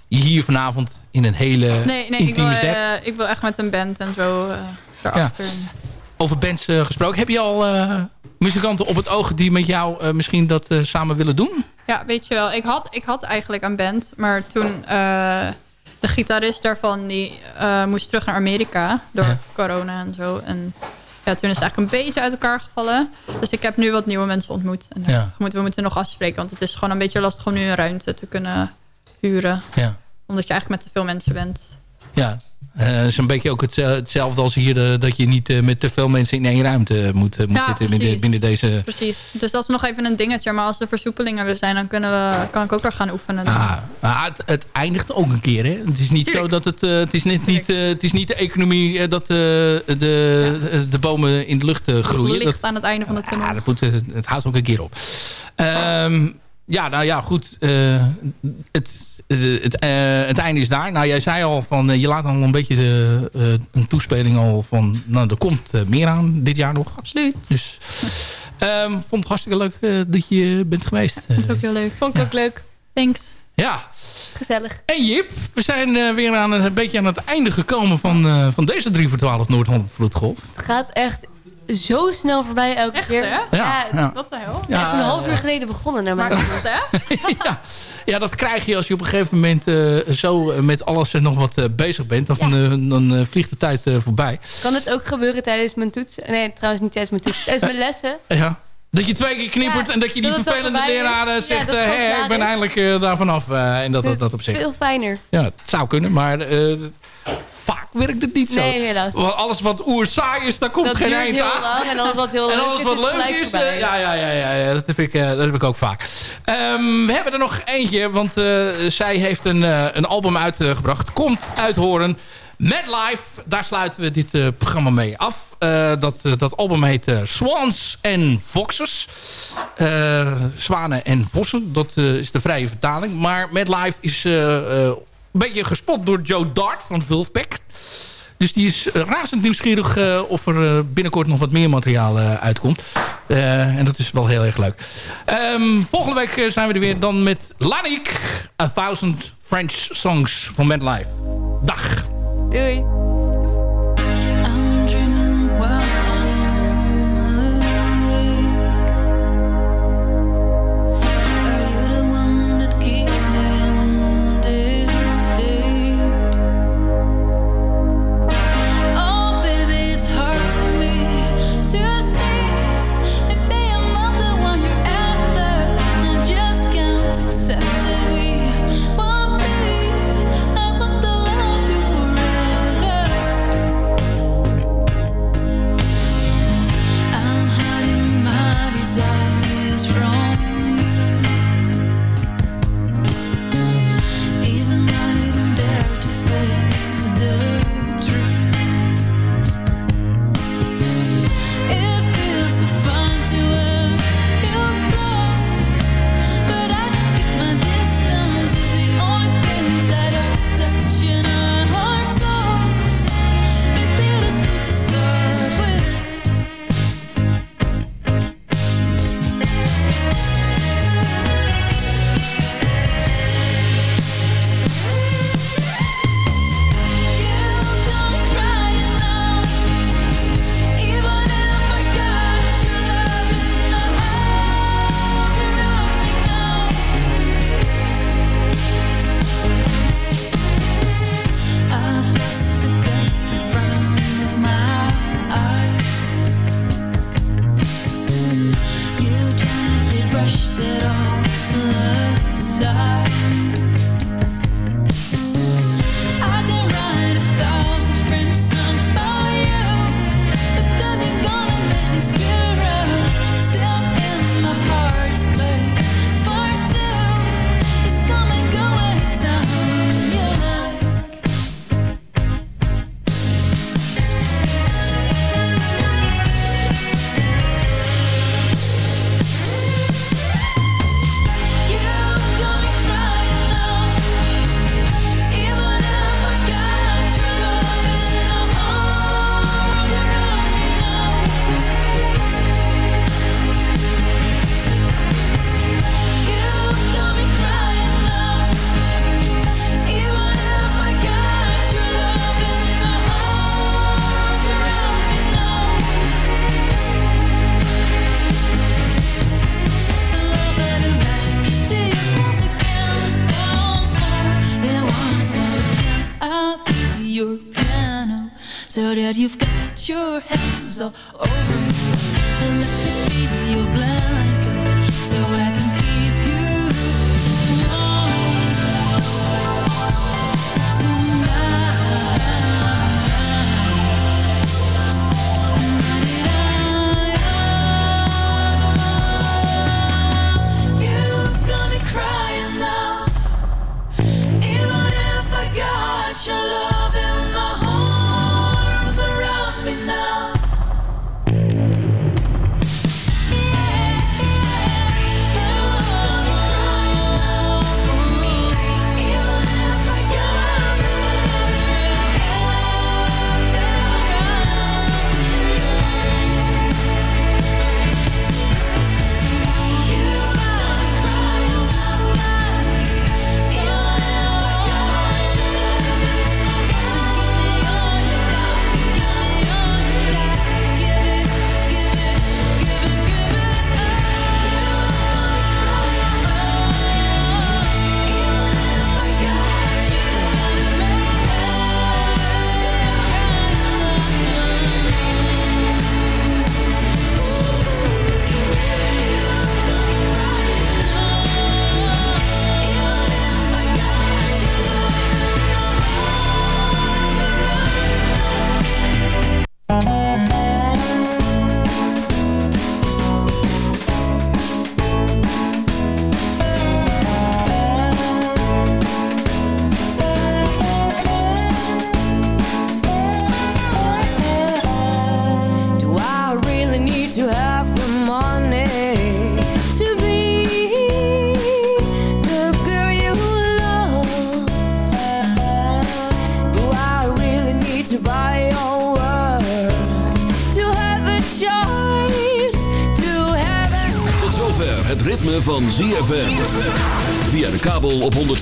hier vanavond in een hele Nee, nee ik, wil, set. ik wil echt met een band en zo erachter. Over bands eh, gesproken. Heb je al eh, muzikanten op het oog die met jou eh, misschien dat samen willen doen? Ja, weet je wel. Ik had, ik had eigenlijk een band. Maar toen de gitarist daarvan... die moest terug naar Amerika. Door Ja. corona en zo. En ja, toen is het eigenlijk een beetje uit elkaar gevallen. Dus ik heb nu wat nieuwe mensen ontmoet. En Ja. we, moeten, we moeten nog afspreken. Want het is gewoon een beetje lastig om nu een ruimte te kunnen huren. Ja. Omdat je eigenlijk met te veel mensen bent. Ja. Eh, Het is een beetje ook hetze- hetzelfde als hier... eh, dat je niet eh, met te veel mensen in één ruimte moet, moet Ja, zitten binnen, precies. binnen deze... Precies. Dus dat is nog even een dingetje. Maar als de versoepelingen er zijn... dan kunnen we, kan ik ook weer gaan oefenen. Ah, het, het eindigt ook een keer. Hè? Het is niet zo dat het... het, is net niet, het is niet de economie dat de, de, de bomen in de lucht groeien. licht Dat, aan het einde van de tunnel. ja, dat moet, het houdt ook een keer op. Ehm, ja, nou ja, goed. eh, het, het, eh, het einde is daar. Nou, jij zei al van... eh, je laat al een beetje de, een toespeling al van... Nou, er komt meer aan dit jaar nog. Absoluut. Dus... ehm, vond het hartstikke leuk dat je bent geweest. Dat is ook heel leuk. Vond ik ook leuk. Thanks. Ja, Gezellig. En Jip, we zijn weer aan het, een beetje aan het einde gekomen van, van deze 3 voor 12 Noord-Holland Vloedgolf. Het gaat echt zo snel voorbij elke keer. hè? Ja, ja. Wat de hel? Ja, echt een half uur ja. geleden begonnen. Nou, Maar maar goed, hè? Ja, dat krijg je als je op een gegeven moment eh, zo eh, met alles en nog wat eh, bezig bent. Dan, dan vliegt de tijd eh, voorbij. kan het ook gebeuren tijdens mijn toets? Nee, trouwens niet tijdens mijn toets. Tijdens mijn lessen. Ja. Dat je twee keer knippert Ja, en dat je die dat vervelende leraar Ja, zegt... dat hé, ik ben eindelijk daar vanaf. eh, en dat, dat, dat op zich. Veel fijner. Ja, het zou kunnen, maar eh, vaak werkt het niet zo. Nee, helaas. Want alles wat oer saai is, daar komt Dat geen eind aan. lang en alles wat heel En leuk alles is, wat leuk is, eh, ja, ja, ja, ja, ja, dat, heb ik, eh, dat heb ik ook vaak. Ehm, we hebben er nog eentje, want eh, zij heeft een, een album uitgebracht. Komt uithoren. Madlife, daar sluiten we dit programma mee af. Dat, dat album heet Swans and Foxes. Zwanen en Vossen, dat is de vrije vertaling. Maar Madlife is een beetje gespot door Joe Dart van Vulfpack. Dus die is razend nieuwsgierig eh, of er eh, binnenkort nog wat meer materiaal eh, uitkomt. En dat is wel heel erg leuk. Ehm, volgende week zijn we er weer dan met Lanik. A Thousand French Songs van Madlife. Dag. Doei.